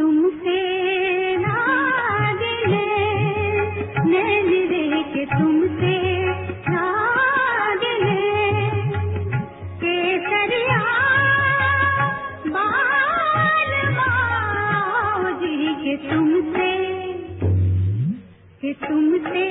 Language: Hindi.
तुमसे नादिल नैन के तुमसे नादिल बाल बाओ के तुमसे के तुमसे